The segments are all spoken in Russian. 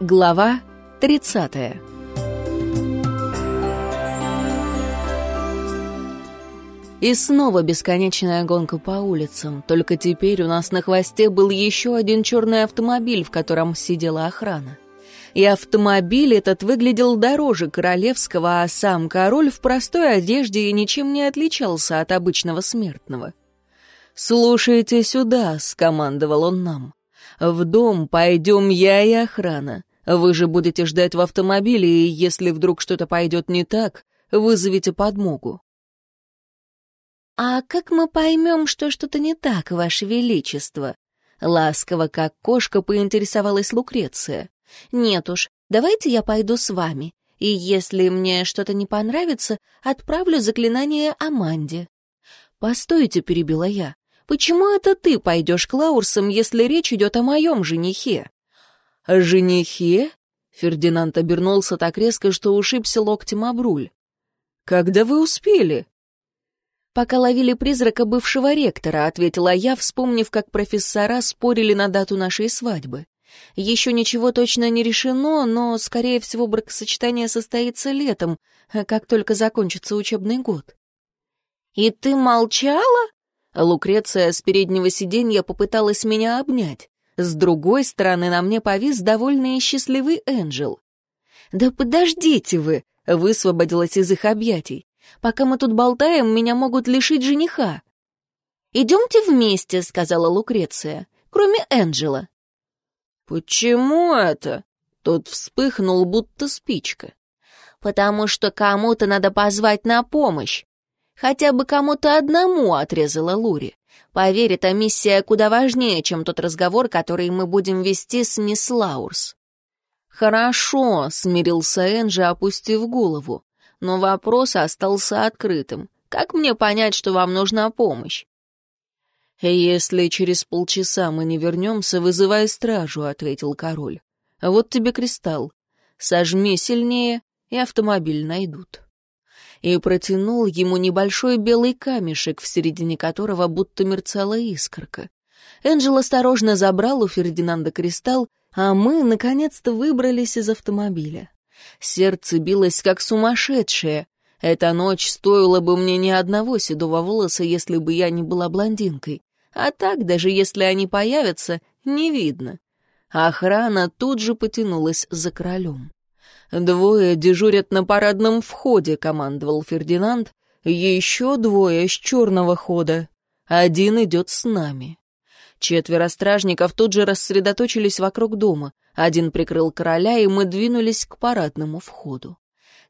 Глава 30 И снова бесконечная гонка по улицам, только теперь у нас на хвосте был еще один черный автомобиль, в котором сидела охрана. И автомобиль этот выглядел дороже королевского, а сам король в простой одежде и ничем не отличался от обычного смертного. «Слушайте сюда», — скомандовал он нам. «В дом пойдем я и охрана. Вы же будете ждать в автомобиле, и если вдруг что-то пойдет не так, вызовите подмогу». «А как мы поймем, что что-то не так, Ваше Величество?» Ласково, как кошка, поинтересовалась Лукреция. «Нет уж, давайте я пойду с вами, и если мне что-то не понравится, отправлю заклинание Аманде». «Постойте», — перебила я, — «почему это ты пойдешь к Лаурсам, если речь идет о моем женихе?» «Женихе?» Фердинанд обернулся так резко, что ушибся локтем об руль. «Когда вы успели?» «Пока ловили призрака бывшего ректора», — ответила я, вспомнив, как профессора спорили на дату нашей свадьбы. «Еще ничего точно не решено, но, скорее всего, бракосочетание состоится летом, как только закончится учебный год». «И ты молчала?» Лукреция с переднего сиденья попыталась меня обнять. С другой стороны на мне повис довольный и счастливый Энджел. «Да подождите вы!» — высвободилась из их объятий. «Пока мы тут болтаем, меня могут лишить жениха». «Идемте вместе», — сказала Лукреция, — «кроме Энджела». «Почему это?» Тот вспыхнул, будто спичка. «Потому что кому-то надо позвать на помощь. Хотя бы кому-то одному», — отрезала Лури. Поверь, эта миссия куда важнее, чем тот разговор, который мы будем вести с мисс Лаурс. «Хорошо», — смирился Энджи, опустив голову. Но вопрос остался открытым. «Как мне понять, что вам нужна помощь?» «Если через полчаса мы не вернемся, вызывай стражу», — ответил король. «Вот тебе кристалл. Сожми сильнее, и автомобиль найдут» и протянул ему небольшой белый камешек, в середине которого будто мерцала искорка. Энджел осторожно забрал у Фердинанда кристалл, а мы, наконец-то, выбрались из автомобиля. Сердце билось, как сумасшедшее. Эта ночь стоила бы мне ни одного седого волоса, если бы я не была блондинкой. А так, даже если они появятся, не видно. Охрана тут же потянулась за королем. «Двое дежурят на парадном входе», — командовал Фердинанд. «Еще двое с черного хода. Один идет с нами». Четверо стражников тут же рассредоточились вокруг дома. Один прикрыл короля, и мы двинулись к парадному входу.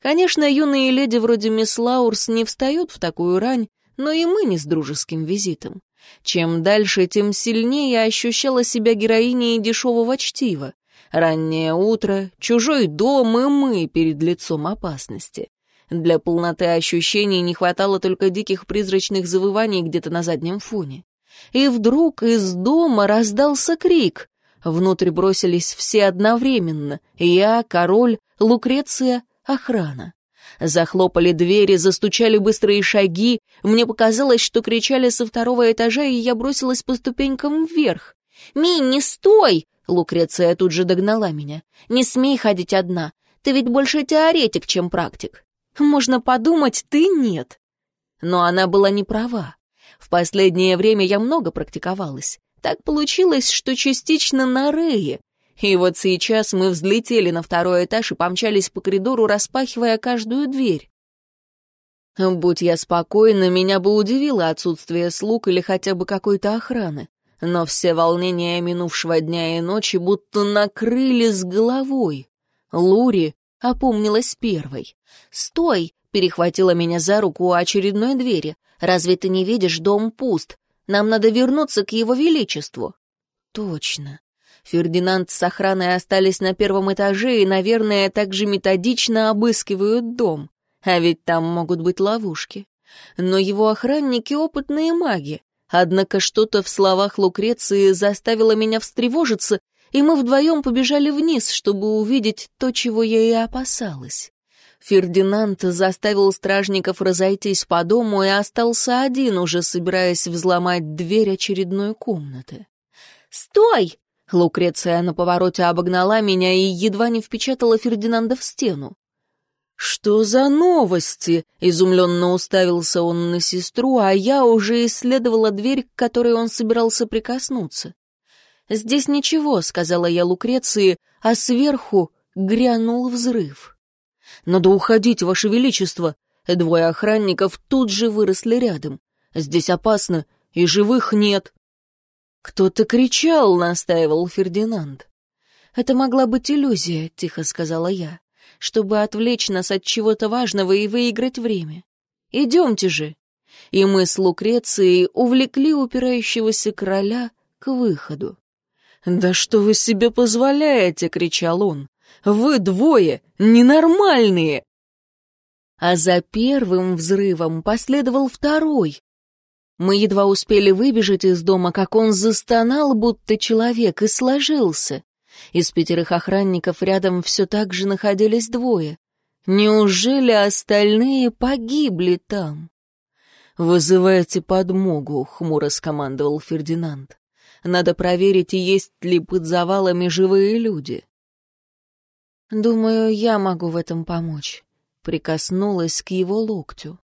Конечно, юные леди вроде мисс Лаурс не встают в такую рань, но и мы не с дружеским визитом. Чем дальше, тем сильнее я ощущала себя героиней дешевого чтива. Раннее утро, чужой дом и мы перед лицом опасности. Для полноты ощущений не хватало только диких призрачных завываний где-то на заднем фоне. И вдруг из дома раздался крик. Внутрь бросились все одновременно. Я, король, Лукреция, охрана. Захлопали двери, застучали быстрые шаги. Мне показалось, что кричали со второго этажа, и я бросилась по ступенькам вверх. «Минни, стой!» Лукреция тут же догнала меня. «Не смей ходить одна. Ты ведь больше теоретик, чем практик». «Можно подумать, ты нет». Но она была не права. В последнее время я много практиковалась. Так получилось, что частично на Рее. И вот сейчас мы взлетели на второй этаж и помчались по коридору, распахивая каждую дверь. Будь я спокойна, меня бы удивило отсутствие слуг или хотя бы какой-то охраны но все волнения минувшего дня и ночи будто накрыли с головой. Лури опомнилась первой. «Стой!» — перехватила меня за руку у очередной двери. «Разве ты не видишь, дом пуст? Нам надо вернуться к его величеству». «Точно. Фердинанд с охраной остались на первом этаже и, наверное, также методично обыскивают дом. А ведь там могут быть ловушки. Но его охранники — опытные маги. Однако что-то в словах Лукреции заставило меня встревожиться, и мы вдвоем побежали вниз, чтобы увидеть то, чего я и опасалась. Фердинанд заставил стражников разойтись по дому и остался один, уже собираясь взломать дверь очередной комнаты. «Стой!» Лукреция на повороте обогнала меня и едва не впечатала Фердинанда в стену. «Что за новости?» — изумленно уставился он на сестру, а я уже исследовала дверь, к которой он собирался прикоснуться. «Здесь ничего», — сказала я Лукреции, а сверху грянул взрыв. «Надо уходить, Ваше Величество!» Двое охранников тут же выросли рядом. «Здесь опасно, и живых нет». «Кто-то кричал», — настаивал Фердинанд. «Это могла быть иллюзия», — тихо сказала я чтобы отвлечь нас от чего-то важного и выиграть время. Идемте же. И мы с Лукрецией увлекли упирающегося короля к выходу. «Да что вы себе позволяете?» — кричал он. «Вы двое ненормальные!» А за первым взрывом последовал второй. Мы едва успели выбежать из дома, как он застонал, будто человек, и сложился. Из пятерых охранников рядом все так же находились двое. Неужели остальные погибли там? «Вызывайте подмогу», — хмуро скомандовал Фердинанд. «Надо проверить, есть ли под завалами живые люди». «Думаю, я могу в этом помочь», — прикоснулась к его локтю.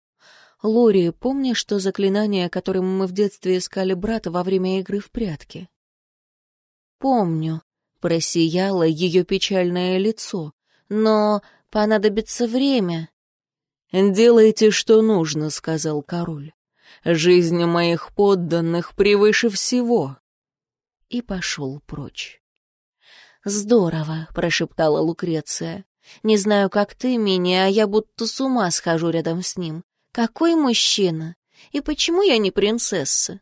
«Лори, помнишь что заклинание, которым мы в детстве искали брата во время игры в прятки?» «Помню», Просияло ее печальное лицо. «Но понадобится время». «Делайте, что нужно», — сказал король. «Жизнь моих подданных превыше всего». И пошел прочь. «Здорово», — прошептала Лукреция. «Не знаю, как ты, Мини, а я будто с ума схожу рядом с ним. Какой мужчина! И почему я не принцесса?»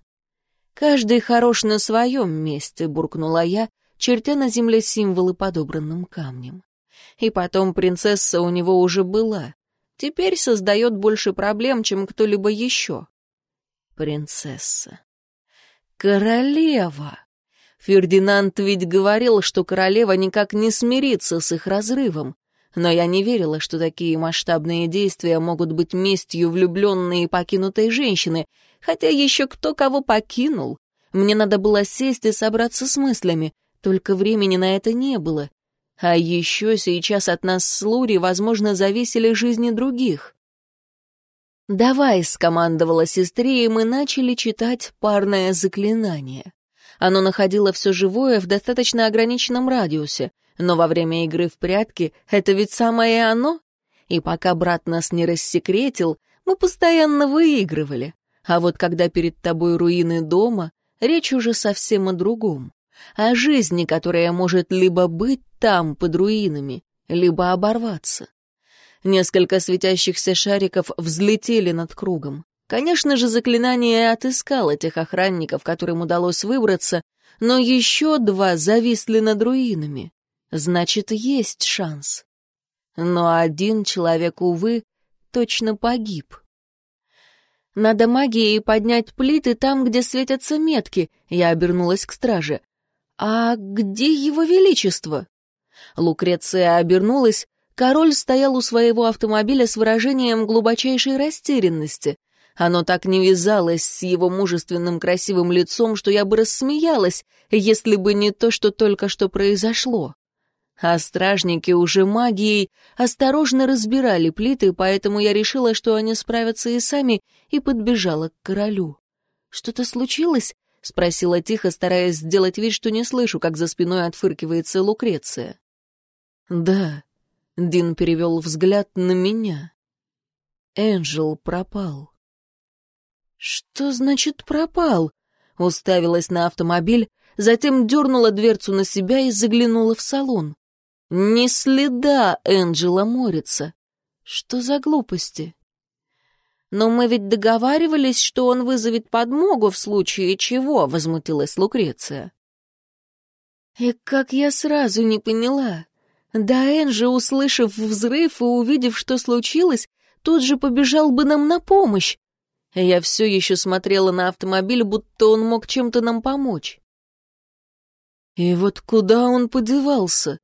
«Каждый хорош на своем месте», — буркнула я, чертя на земле символы подобранным камнем. И потом принцесса у него уже была. Теперь создает больше проблем, чем кто-либо еще. Принцесса. Королева. Фердинанд ведь говорил, что королева никак не смирится с их разрывом. Но я не верила, что такие масштабные действия могут быть местью влюбленной и покинутой женщины, хотя еще кто кого покинул. Мне надо было сесть и собраться с мыслями, только времени на это не было. А еще сейчас от нас с Лури, возможно, зависели жизни других. «Давай», — скомандовала сестре, и мы начали читать парное заклинание. Оно находило все живое в достаточно ограниченном радиусе, но во время игры в прятки это ведь самое оно. И пока брат нас не рассекретил, мы постоянно выигрывали. А вот когда перед тобой руины дома, речь уже совсем о другом о жизни, которая может либо быть там, под руинами, либо оборваться. Несколько светящихся шариков взлетели над кругом. Конечно же, заклинание отыскало тех охранников, которым удалось выбраться, но еще два зависли над руинами. Значит, есть шанс. Но один человек, увы, точно погиб. Надо магией поднять плиты там, где светятся метки. Я обернулась к страже. «А где его величество?» Лукреция обернулась. Король стоял у своего автомобиля с выражением глубочайшей растерянности. Оно так не вязалось с его мужественным красивым лицом, что я бы рассмеялась, если бы не то, что только что произошло. А стражники уже магией осторожно разбирали плиты, поэтому я решила, что они справятся и сами, и подбежала к королю. «Что-то случилось?» — спросила тихо, стараясь сделать вид, что не слышу, как за спиной отфыркивается Лукреция. «Да», — Дин перевел взгляд на меня. «Энджел пропал». «Что значит пропал?» — уставилась на автомобиль, затем дернула дверцу на себя и заглянула в салон. «Ни следа Энджела Морица. Что за глупости?» «Но мы ведь договаривались, что он вызовет подмогу в случае чего», — возмутилась Лукреция. И как я сразу не поняла. Даэн же, услышав взрыв и увидев, что случилось, тут же побежал бы нам на помощь. Я все еще смотрела на автомобиль, будто он мог чем-то нам помочь. И вот куда он подевался?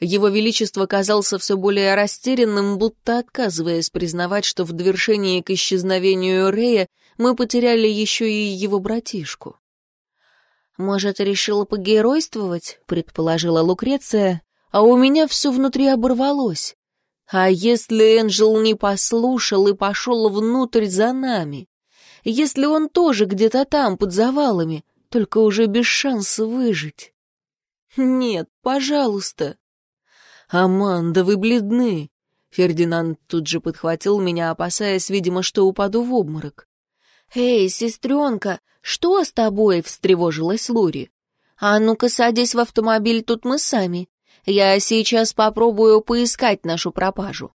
Его Величество казался все более растерянным, будто отказываясь признавать, что в довершении к исчезновению Рея мы потеряли еще и его братишку. «Может, решила погеройствовать?» — предположила Лукреция, а у меня все внутри оборвалось. А если Энджел не послушал и пошел внутрь за нами? Если он тоже где-то там, под завалами, только уже без шанса выжить? Нет, пожалуйста. «Аманда, вы бледны!» Фердинанд тут же подхватил меня, опасаясь, видимо, что упаду в обморок. «Эй, сестренка, что с тобой?» — встревожилась Лури. «А ну-ка садись в автомобиль, тут мы сами. Я сейчас попробую поискать нашу пропажу».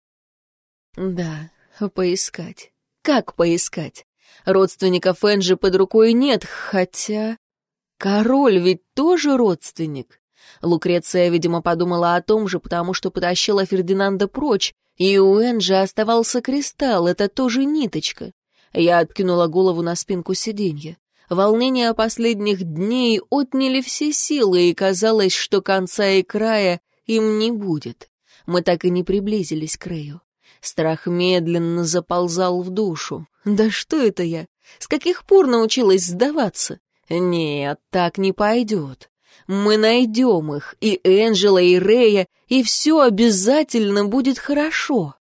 «Да, поискать. Как поискать? Родственников Энджи под рукой нет, хотя... Король ведь тоже родственник. Лукреция, видимо, подумала о том же, потому что потащила Фердинанда прочь, и у Энджи оставался кристалл, это тоже ниточка. Я откинула голову на спинку сиденья. Волнения последних дней отняли все силы, и казалось, что конца и края им не будет. Мы так и не приблизились к Рэю. Страх медленно заползал в душу. Да что это я? С каких пор научилась сдаваться? Нет, так не пойдет. Мы найдем их, и Энджела, и Рея, и все обязательно будет хорошо.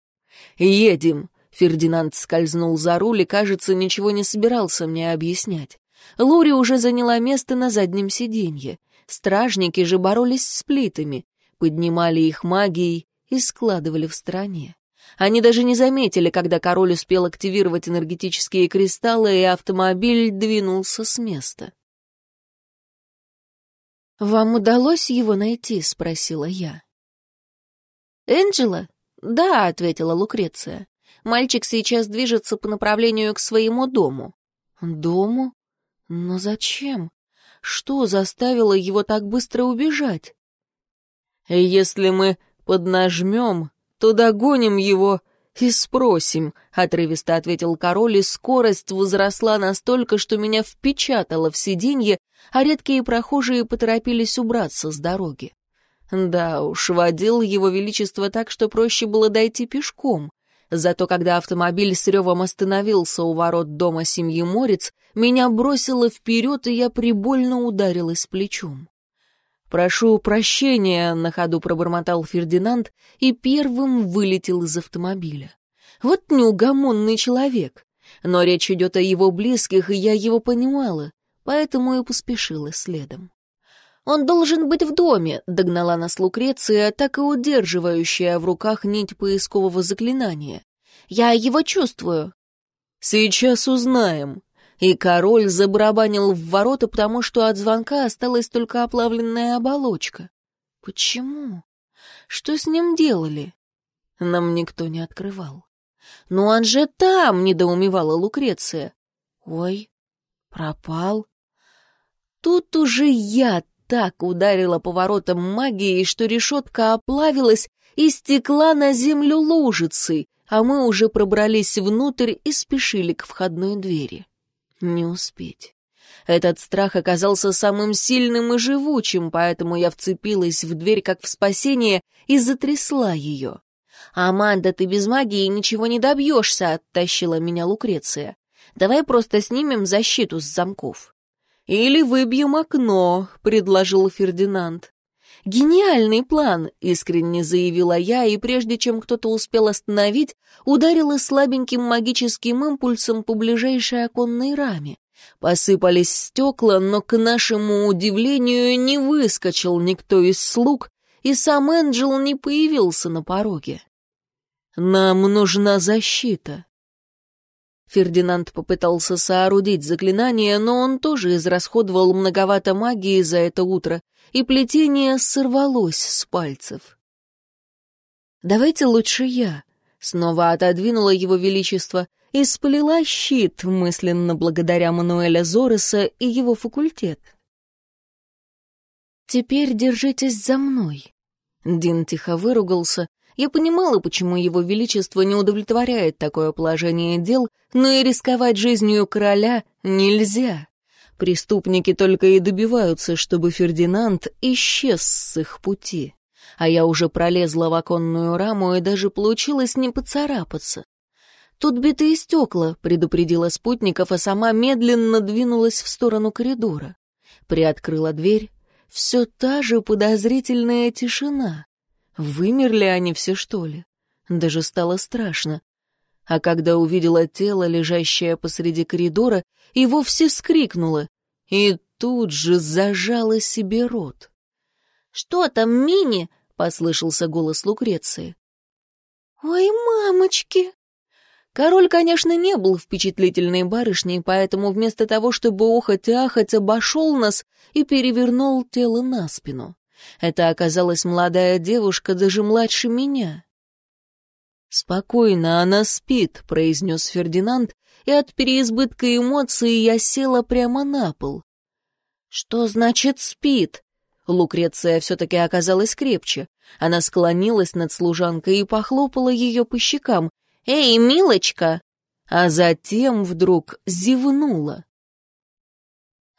Едем. Фердинанд скользнул за руль и, кажется, ничего не собирался мне объяснять. Лури уже заняла место на заднем сиденье. Стражники же боролись с плитами, поднимали их магией и складывали в стороне. Они даже не заметили, когда король успел активировать энергетические кристаллы, и автомобиль двинулся с места. «Вам удалось его найти?» — спросила я. «Энджела?» «Да», — ответила Лукреция. «Мальчик сейчас движется по направлению к своему дому». «Дому? Но зачем? Что заставило его так быстро убежать?» «Если мы поднажмем, то догоним его «И спросим», — отрывисто ответил король, и скорость возросла настолько, что меня впечатало в сиденье, а редкие прохожие поторопились убраться с дороги. Да уж, водил его величество так, что проще было дойти пешком. Зато когда автомобиль с ревом остановился у ворот дома семьи Морец, меня бросило вперед, и я прибольно ударилась плечом. «Прошу прощения», — на ходу пробормотал Фердинанд и первым вылетел из автомобиля. «Вот неугомонный человек. Но речь идет о его близких, и я его понимала, поэтому и поспешила следом». «Он должен быть в доме», — догнала нас Лукреция, так и удерживающая в руках нить поискового заклинания. «Я его чувствую». «Сейчас узнаем», и король забарабанил в ворота, потому что от звонка осталась только оплавленная оболочка. Почему? Что с ним делали? Нам никто не открывал. «Но он же там!» — недоумевала Лукреция. «Ой, пропал». Тут уже я так ударила поворотом магии, что решетка оплавилась и стекла на землю лужицей, а мы уже пробрались внутрь и спешили к входной двери. Не успеть. Этот страх оказался самым сильным и живучим, поэтому я вцепилась в дверь как в спасение и затрясла ее. «Аманда, ты без магии ничего не добьешься», — оттащила меня Лукреция. «Давай просто снимем защиту с замков». «Или выбьем окно», — предложил Фердинанд. «Гениальный план!» — искренне заявила я, и прежде чем кто-то успел остановить, ударила слабеньким магическим импульсом по ближайшей оконной раме. Посыпались стекла, но, к нашему удивлению, не выскочил никто из слуг, и сам Энджел не появился на пороге. «Нам нужна защита», Фердинанд попытался соорудить заклинание, но он тоже израсходовал многовато магии за это утро, и плетение сорвалось с пальцев. «Давайте лучше я», — снова отодвинула его величество и сплела щит, мысленно благодаря Мануэля Зореса и его факультет. «Теперь держитесь за мной». Дин тихо выругался, я понимала, почему его величество не удовлетворяет такое положение дел, но и рисковать жизнью короля нельзя. Преступники только и добиваются, чтобы Фердинанд исчез с их пути. А я уже пролезла в оконную раму и даже получилось не поцарапаться. «Тут битые стекла», — предупредила спутников, а сама медленно двинулась в сторону коридора. Приоткрыла дверь. Все та же подозрительная тишина. Вымерли они все, что ли? Даже стало страшно. А когда увидела тело, лежащее посреди коридора, и вовсе вскрикнула. И тут же зажала себе рот. «Что там, Мини?» — послышался голос Лукреции. «Ой, мамочки!» Король, конечно, не был впечатлительной барышней, поэтому вместо того, чтобы охоть и ахать, обошел нас и перевернул тело на спину. Это оказалась молодая девушка, даже младше меня. «Спокойно, она спит», — произнес Фердинанд, и от переизбытка эмоций я села прямо на пол. «Что значит спит?» Лукреция все-таки оказалась крепче. Она склонилась над служанкой и похлопала ее по щекам. «Эй, милочка!» А затем вдруг зевнула.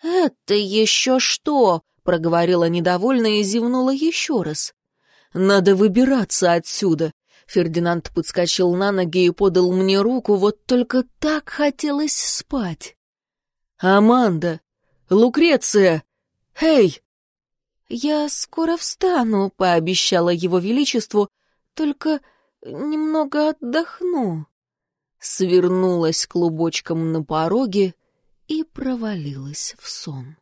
«Это еще что?» — проговорила недовольно и зевнула еще раз. «Надо выбираться отсюда!» Фердинанд подскочил на ноги и подал мне руку, вот только так хотелось спать. «Аманда! Лукреция! Эй!» «Я скоро встану», — пообещала его величеству, «только немного отдохну». Свернулась клубочком на пороге и провалилась в сон.